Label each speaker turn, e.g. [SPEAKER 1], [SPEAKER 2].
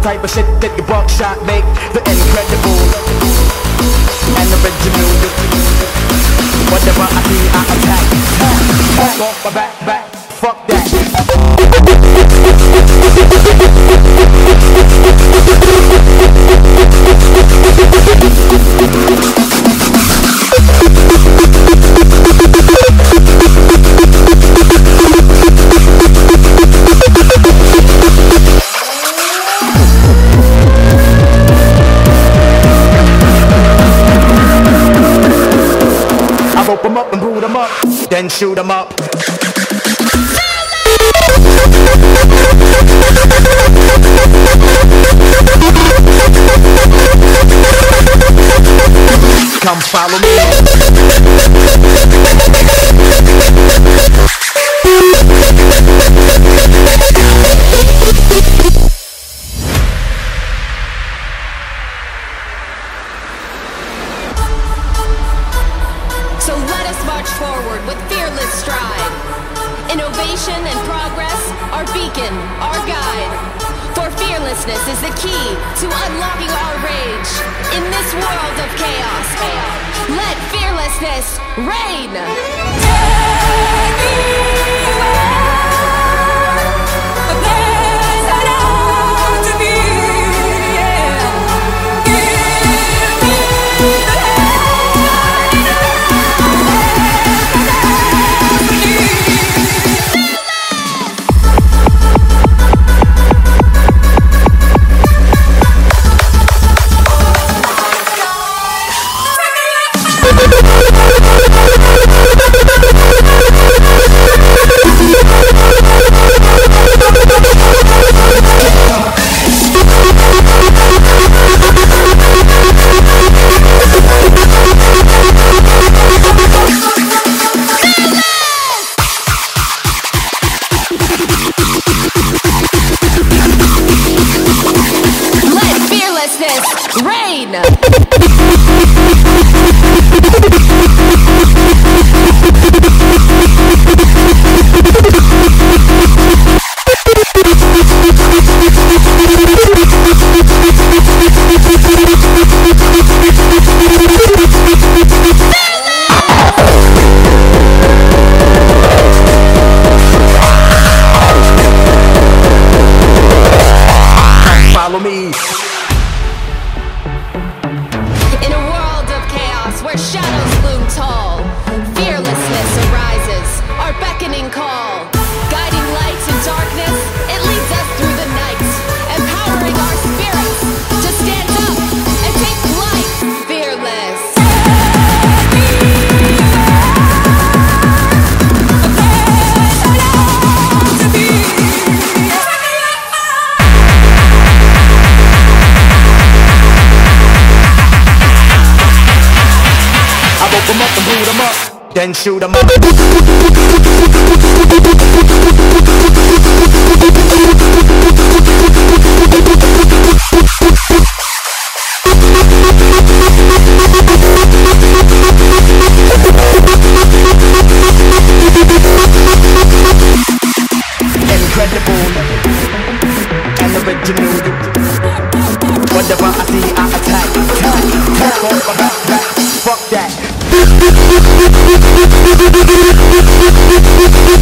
[SPEAKER 1] the type of shit that your buckshot make. The incredible and original. Whatever I see, I attack. Back off my back, back. Then shoot 'em up. Come follow me.
[SPEAKER 2] Beacon, our guide. For fearlessness is the key to unlocking our rage in this world of chaos. Let fearlessness reign. Fearlessness shadows loom tall, fearlessness arises, our beckoning call. Guiding light in darkness, it leads us through boot em up, then shoot em up. Incredible original. Whatever
[SPEAKER 1] I see, I attack. attack, attack. Fuck that. Редактор субтитров А.Семкин Корректор А.Егорова